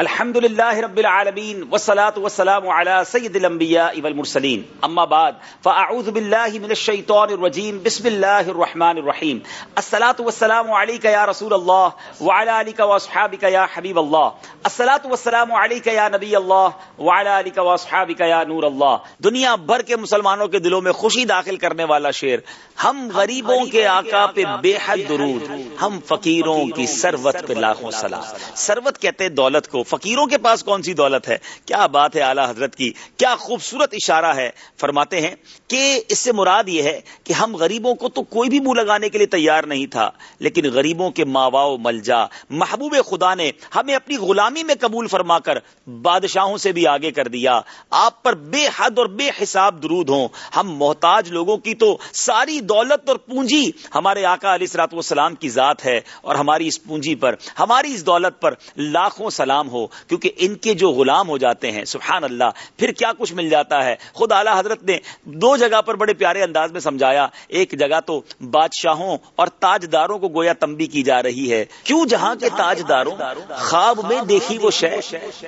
الحمد لله رب العالمين والصلاة والسلام على سيد الأنبياء والمرسلين أما بعد فأعوذ بالله من الشيطان الرجيم بسم الله الرحمن الرحيم الصلاة والسلام عليك يا رسول الله وعلى آلك وأصحابك يا حبيب الله الصلاة والسلام عليك يا نبي الله وعلى آلك وأصحابك يا نور الله دنیا بھر کے مسلمانوں کے دلوں میں خوشی داخل کرنے والا شعر، ہم غریبوں کے آقا پہ بے حد درود، ہم فقیروں کی سروت پہ لاکھوں سلام سروت کہتے ہیں دولت کو فقیروں کے پاس کون سی دولت ہے؟ کیا بات ہے اعلیٰ حضرت کی؟ کیا خوبصورت اشارہ ہے؟ فرماتے ہیں کہ اس سے مراد یہ ہے کہ ہم غریبوں کو تو کوئی بھی منہ لگانے کے لیے تیار نہیں تھا، لیکن غریبوں کے ماوا ملجا، محبوب خدا نے ہمیں اپنی غلامی میں قبول فرما کر بادشاہوں سے بھی آگے کر دیا۔ آپ پر بے حد اور بے حساب درود ہوں۔ ہم محتاج لوگوں کی تو ساری دولت اور پونجی ہمارے آقا علیہ السلاط والسلام کی ذات ہے اور ہماری اس پونجی پر، ہماری اس دولت پر لاکھوں سلام ہو۔ کیونکہ ان کے جو غلام ہو جاتے ہیں، سبحان اللہ، پھر کیا کچھ مل جاتا ہے؟ خود اعلیٰ حضرت نے دو جگہ پر بڑے پیارے انداز میں سمجھایا۔ ایک جگہ تو بادشاہوں اور تاجداروں کو گویا تمبی کی جا رہی ہے۔ کیوں جہاں کے تاجداروں؟ خواب میں دیکھی وہ شے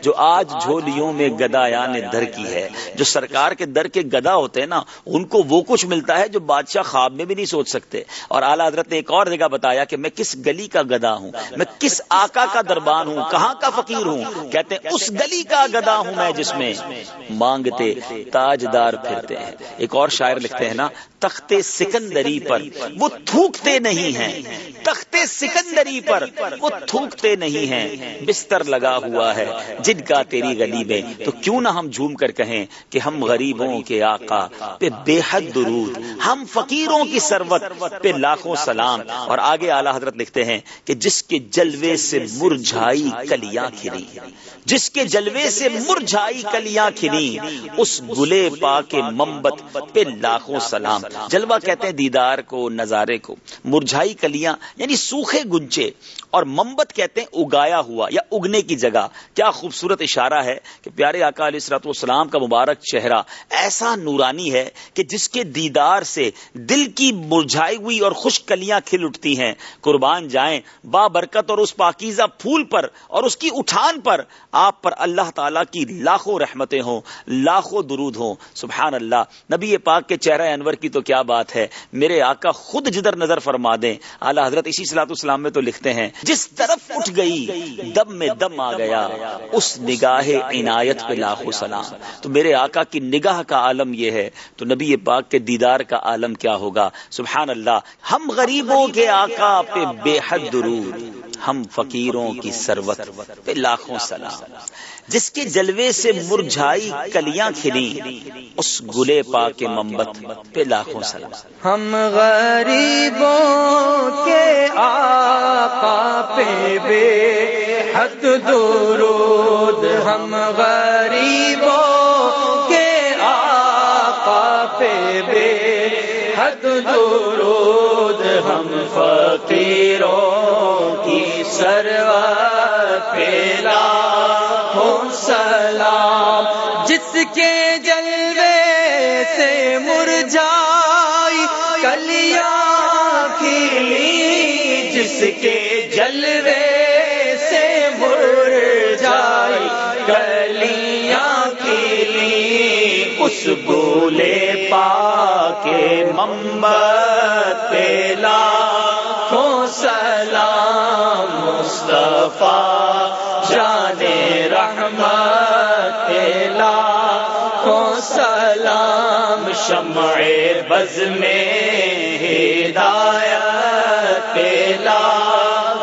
جو آج جھولیوں میں گدا نے در کی ہے۔ جو سرکار کے در کے گدا ہوتے ہیں نا، ان کو وہ کچھ ملتا ہے جو بادشاہ خواب میں بھی نہیں سوچ سکتے۔ اور اعلیٰ حضرت نے ایک اور جگہ بتایا کہ میں کس گلی کا گدا ہوں، میں کس آقا کا دربان ہوں، کہاں کا فقیر ہوں کہتے ہیں، اس گلی کا گدا ہوں میں جس میں مانگتے تاجدار پھرتے ہیں. ایک اور شاعر لکھتے ہیں نا تخت سکندری پر وہ تھوکتے نہیں ہیں. تخت سکندری پر وہ تھوکتے نہیں ہیں۔ بستر لگا ہوا ہے جن کا تیری گلی میں۔ تو کیوں نہ ہم جھوم کر کہیں کہ ہم غریبوں کے آقا پہ بے حد درود، ہم فقیروں کی سروت پہ لاکھوں سلام۔ اور آگے اعلیٰ حضرت لکھتے ہیں کہ جس کے جلوے سے مرجھائی کلیاں کھری۔ جس کے جلوے سے مرجھائی کلیاں کھلی اس گلے پا کے ممبت پہ لاکھوں سلام۔ جلوہ کہتے ہیں دیدار کو، نظارے کو۔ مرجھائی کلیاں یعنی سوکھے گنچے اور ممبت کہتے ہیں اگایا ہوا یا اگنے کی جگہ۔ کیا خوبصورت اشارہ ہے کہ پیارے آقا علیہ السلط والسلام کا مبارک چہرہ ایسا نورانی ہے کہ جس کے دیدار سے دل کی مرجھائی ہوئی اور خوش کلیاں کھل اٹھتی ہیں۔ قربان جائیں، با برکت اور اس پاکیزہ پھول پر اور اس کی اٹھان پر آپ پر اللہ تعالیٰ کی لاکھوں رحمتیں ہوں، لاکھوں درود ہوں۔ سبحان اللہ۔ نبی پاک کے چہرہ انور کی تو کیا بات ہے؟ میرے آقا خود جدر نظر فرما دیں۔ اعلیٰ حضرت اسی صلاح السلام میں تو لکھتے ہیں، جس طرف اٹھ گئی، دم میں دم آ گیا۔ اس نگاہ عنایت پہ لاکھوں سلام۔ تو میرے آقا کی نگاہ کا عالم یہ ہے، تو نبی پاک کے دیدار کا عالم کیا ہوگا؟ سبحان اللہ۔ ہم غریبوں کے آقا پہ بے حد درود۔ ہم فقیروں کی سروت پہ لاکھوں سلام۔ جس کے جلوے سے مرجھائی کلیاں کھلی اس گلے پا کے ممبت پہ لاکھوں سلام۔ ہم غریبوں کے آقا پہ بے حد درود۔ ہم غریبوں کے آقا پہ بے حد درود۔ ہم فقیروں کی سروت پیلا ہو سلام۔ جس کے جلوے سے مرجائی کلیاں کھلی، جس کے جلوے سے مرجائی کلیاں کھلی۔ اس گولے پا کے ممبت پیلا مصطفیٰ جانے رحمت پیلا ہو سلام، شمع بز میں ہدایت پیلا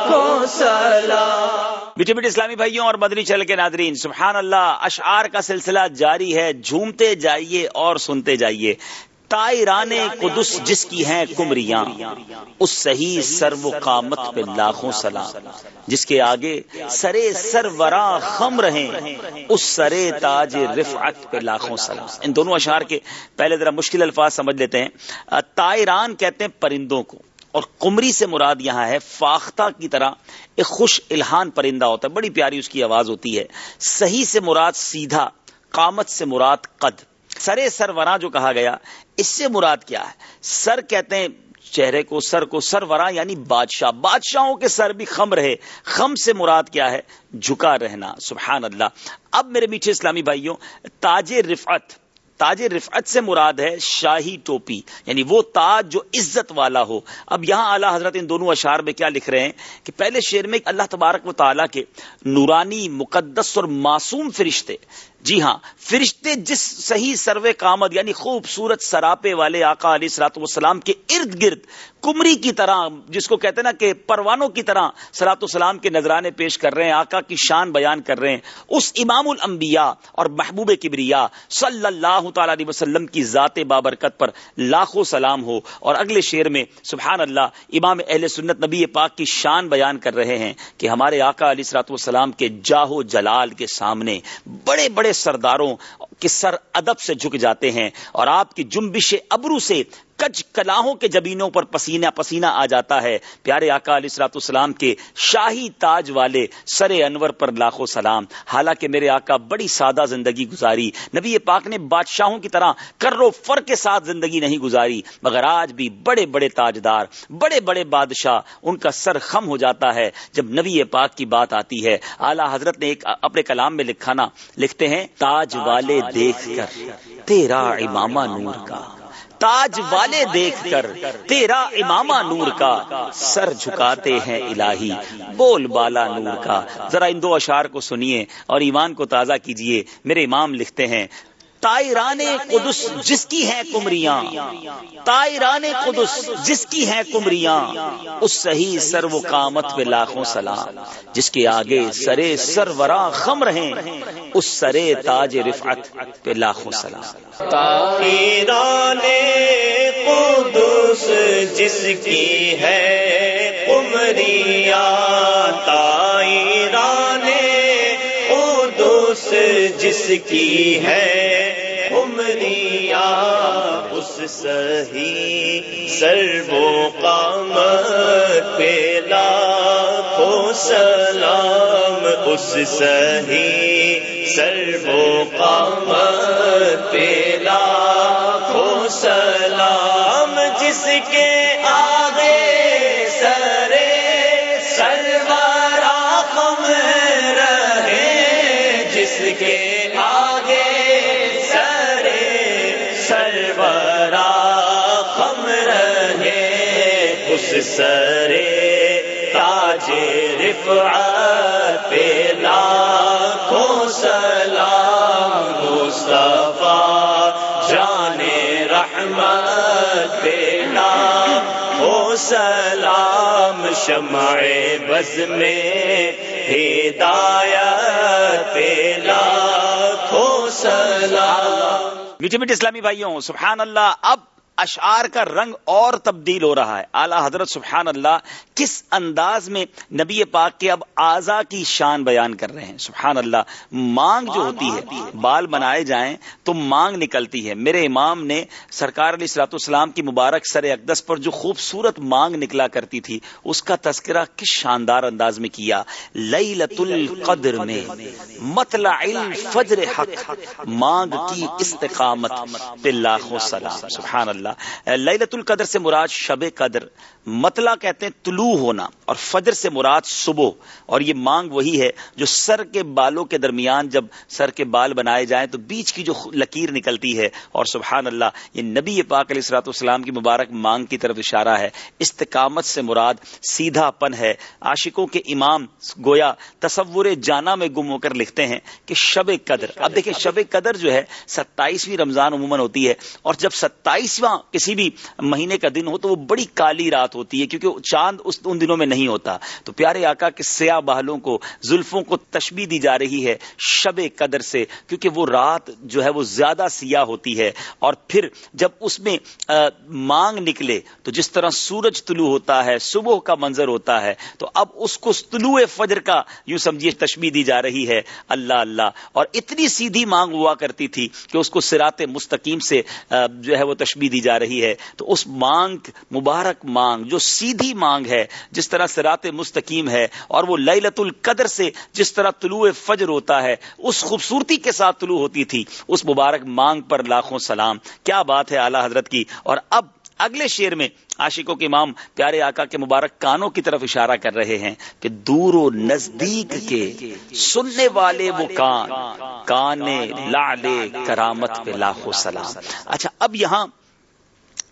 ہو سلام۔ میٹھے میٹھے اسلامی بھائیوں اور مدنی چل کے ناظرین، سبحان اللہ، اشعار کا سلسلہ جاری ہے، جھومتے جائیے اور سنتے جائیے۔ تائران قدس جس کی ہیں کمریاں، اس صحیح سر و قامت پہ لاکھوں سلام۔ جس کے آگے سرے سروراں خم رہیں، اس سرے تاج رفعت پہ لاکھوں سلام۔ ان دونوں اشعار کے پہلے ذرا مشکل الفاظ سمجھ لیتے ہیں۔ تائران کہتے ہیں پرندوں کو، اور کمری سے مراد یہاں ہے فاختہ کی طرح ایک خوش الہان پرندہ ہوتا ہے۔ بڑی پیاری اس کی آواز ہوتی ہے۔ صحیح سے مراد سیدھا، قامت سے مراد قد۔ سر ورا جو کہا گیا، اس سے مراد کیا ہے؟ سر کہتے ہیں چہرے کو، سر کو سرورا یعنی بادشاہ۔ بادشاہوں کے سر بھی خم رہے۔ خم سے مراد کیا ہے؟ جھکا رہنا۔ سبحان اللہ۔ اب میرے میٹھے اسلامی بھائیوں، تاج رفعت۔ تاج رفعت سے مراد ہے شاہی ٹوپی یعنی وہ تاج جو عزت والا ہو۔ اب یہاں اعلیٰ حضرت ان دونوں اشار میں کیا لکھ رہے ہیں کہ پہلے شعر میں اللہ تبارک و تعالیٰ کے نورانی، مقدس اور معصوم فرشتے جی ہاں فرشتے جس صحیح سروے کامد یعنی خوبصورت سراپے والے آقا علیہ سلاط والسلام کے ارد گرد کمری کی طرح، جس کو کہتے ہیں نا کہ پروانوں کی طرح سلاط والسلام کے نذرانے پیش کر رہے ہیں، آقا کی شان بیان کر رہے ہیں۔ اس امام الانبیاء اور محبوب کبریا صلی اللہ تعالی علیہ وسلم کی ذات بابرکت پر لاکھوں سلام ہو اور اگلے شعر میں سبحان اللہ امام اہل سنت نبی پاک کی شان بیان کر رہے ہیں کہ ہمارے آقا علیہ سلاط والسلام کے جاہو جلال کے سامنے بڑے بڑے سرداروں کے سر ادب سے جھک جاتے ہیں اور آپ کی جنبش ابرو سے کج کلاہوں کے جبینوں پر پسینہ پسینہ آ جاتا ہے۔ پیارے آقا علیہ السلاط اسلام کے شاہی تاج والے سر انور پر لاکھوں سلام۔ حالانکہ میرے آقا بڑی سادہ زندگی گزاری۔ نبی پاک نے بادشاہوں کی طرح کرو فر کے ساتھ زندگی نہیں گزاری، مگر آج بھی بڑے بڑے تاجدار، بڑے بڑے بادشاہ ان کا سر خم ہو جاتا ہے۔ جب نبی پاک کی بات آتی ہے، اعلیٰ حضرت نے ایک اپنے کلام میں لکھا نا، لکھتے ہیں، تاج والے دیکھ کر تیرا امامہ نور کا۔ تاج والے دیکھ کر تیرا امامہ نور کا سر جھکاتے ہیں الہی۔ بول بالا نور کا۔ ذرا ان دو اشار کو سنیے اور ایمان کو تازہ کیجیے۔ میرے امام لکھتے ہیں تائران قدس جس کی ہیں کمریاں؟ تائران قدس جس کی ہیں کمریاں؟ اس صحیح سر و قامت پہ لاکھوں سلام۔ جس کے آگے سرے سرورا خم رہیں، اس سرے تاج رفعت پہ لاکھوں سلام۔ تائران قدس جس کی ہے کمریاں جس کی ہے اس سہی سرو کام پیلا کو سلام، اس سہی سرو کام پیلا کو سلام، جس کے سرے تاج رفعت پہ لاکھوں سلام مصطفیٰ جان رحمت پہ لاکھوں سلام شمع بز میں ہدایت پہ لاکھوں سلام میٹھے میٹھے اسلامی بھائیوں، سبحان اللہ، اب اشعار کا رنگ اور تبدیل ہو رہا ہے۔ اعلی حضرت سبحان اللہ کس انداز میں نبی پاک کے اب آزا کی شان بیان کر رہے ہیں؟ سبحان اللہ، مانگ جو ہوتی ہے، بال بنائے جائیں تو مانگ نکلتی ہے۔ میرے امام نے سرکار علیہ السلاط اسلام کی مبارک سر اقدس پر جو خوبصورت مانگ نکلا کرتی تھی، اس کا تذکرہ کس شاندار انداز میں کیا؟ لیلت القدر میں، مطلع الفجر حق، مانگ کی استقامت، پہ لاکھوں سلام۔ سبحان اللہ۔ اللہ للت القدر سے مراد شب قدر. مطلع کہتے ہیں طلوع ہونا اور فجر سے مراد صبح. اور یہ مانگ وہی ہے جو سر کے بالوں کے درمیان جب سر کے بال بنائے جائیں تو بیچ کی جو لکیر نکلتی ہے. اور سبحان اللہ، یہ نبی پاک علیہ السلاط والسلام کی مبارک مانگ کی طرف اشارہ ہے. استقامت سے مراد سیدھا پن ہے. عاشقوں کے امام گویا تصور جانا میں گم ہو کر لکھتے ہیں کہ شب قدر. اب دیکھیں، شب قدر جو ہے، ستائیسویں رمضان عموماً ہوتی ہے اور جب ستائیسواں کسی بھی مہینے کا دن ہو تو وہ بڑی کالی رات ہوتی ہے، کیونکہ چاند اس ان دنوں میں نہیں ہوتا۔ تو پیارے آقا کے سیاہ بہلوں کو، زلفوں کو تشبیح دی جا رہی ہے شب قدر سے، کیونکہ وہ رات جو ہے وہ زیادہ سیاہ ہوتی ہے۔ اور پھر جب اس میں مانگ نکلے، تو جس طرح سورج طلوع ہوتا ہے، صبح کا منظر ہوتا ہے، تو اب اس کو طلوع فجر کا یوں سمجھیے تشبیح دی جا رہی ہے۔ اللہ اللہ۔ اور اتنی سیدھی مانگ ہوا کرتی تھی کہ اس کو سرات مستقیم سے جو ہے وہ تشبیح دی جا رہی ہے، تو اس مانگ، مبارک مانگ، جو سیدھی مانگ ہے، جس طرح سرات مستقیم ہے، اور وہ للت القدر سے جس طرح طلوع فجر ہوتا ہے، اس خوبصورتی کے ساتھ طلوع ہوتی تھی، اس مبارک مانگ پر لاکھوں سلام۔ کیا بات ہے اعلی حضرت کی؟ اور اب اگلے شیر میں عاشقوں کے امام پیارے آقا کے مبارک کانوں کی طرف اشارہ کر رہے ہیں کہ دور و نزدیک کے سننے والے وہ کان کانے لالے کرامت پہ لاکھوں سلام۔ اچھا اب یہاں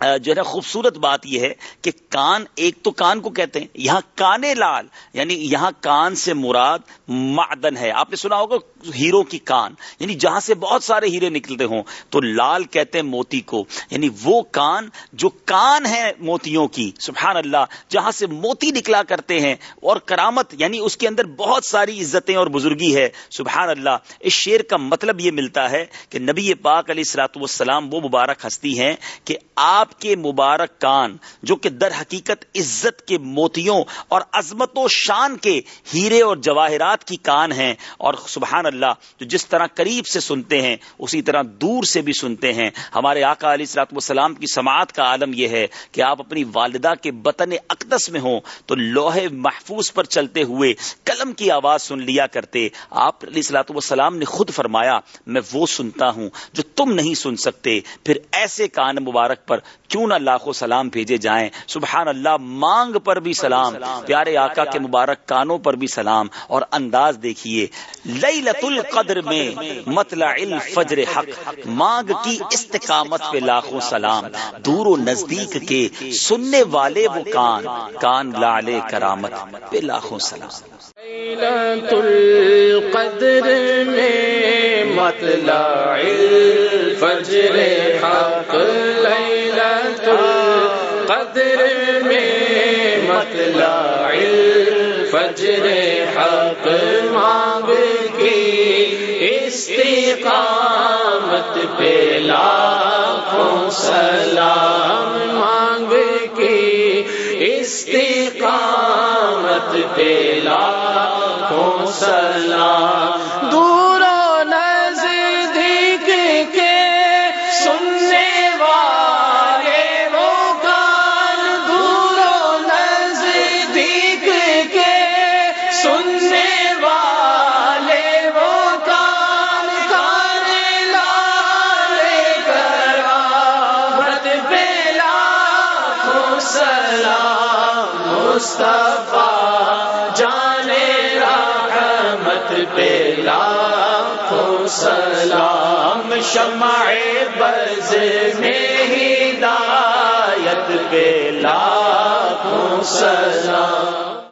جو ہے نا، خوبصورت بات یہ ہے کہ کان ایک تو کان کو کہتے ہیں، یہاں کانے لال یعنی یہاں کان سے مراد معدن ہے۔ آپ نے سنا ہوگا ہیرو کی کان یعنی جہاں سے بہت سارے ہیرے نکلتے ہوں تو لال کہتے ہیں موتی کو۔ یعنی وہ کان جو کان ہے موتیوں کی، سبحان اللہ، جہاں سے موتی نکلا کرتے ہیں اور کرامت یعنی اس کے اندر بہت ساری عزتیں اور بزرگی ہے، سبحان اللہ۔ اس شیر کا مطلب یہ ملتا ہے کہ نبی پاک علیہ السلاط والسلام وہ مبارک ہستی ہیں کہ آپ آپ کے مبارک کان، جو کہ در حقیقت عزت کے موتیوں اور عظمت و شان کے ہیرے اور جواہرات کی کان ہیں۔ اور سبحان اللہ، جو جس طرح قریب سے سنتے ہیں، اسی طرح دور سے بھی سنتے ہیں۔ ہمارے آقا علیہ السلاط والسلام کی سماعت کا عالم یہ ہے کہ آپ اپنی والدہ کے بطن اقدس میں ہوں تو لوہے محفوظ پر چلتے ہوئے قلم کی آواز سن لیا کرتے۔ آپ علیہ السلاط والسلام نے خود فرمایا، میں وہ سنتا ہوں جو تم نہیں سن سکتے۔ پھر ایسے کان مبارک پر کیوں نہ لاکھوں سلام بھیجے جائیں؟ سبحان اللہ مانگ پر بھی سلام، پیارے آقا کے مبارک کانوں پر بھی سلام، اور انداز دیکھیے لیلت القدر میں مطلع الفجر حق، مانگ کی استقامت پہ لاکھوں سلام، دور و نزدیک کے سننے والے وہ کان کان لالے کرامت پہ لاکھوں سلام۔ لیلت القدر میں مطلع الفجر حق لیلت القدر میں مطلع الفجر حق مانگ کی استقامت پہ لاکھوں سلام مانگ کی استقامت پہ لاکھوں سلام دور شمع بز میں ہدایت پہ لاکھوں سلام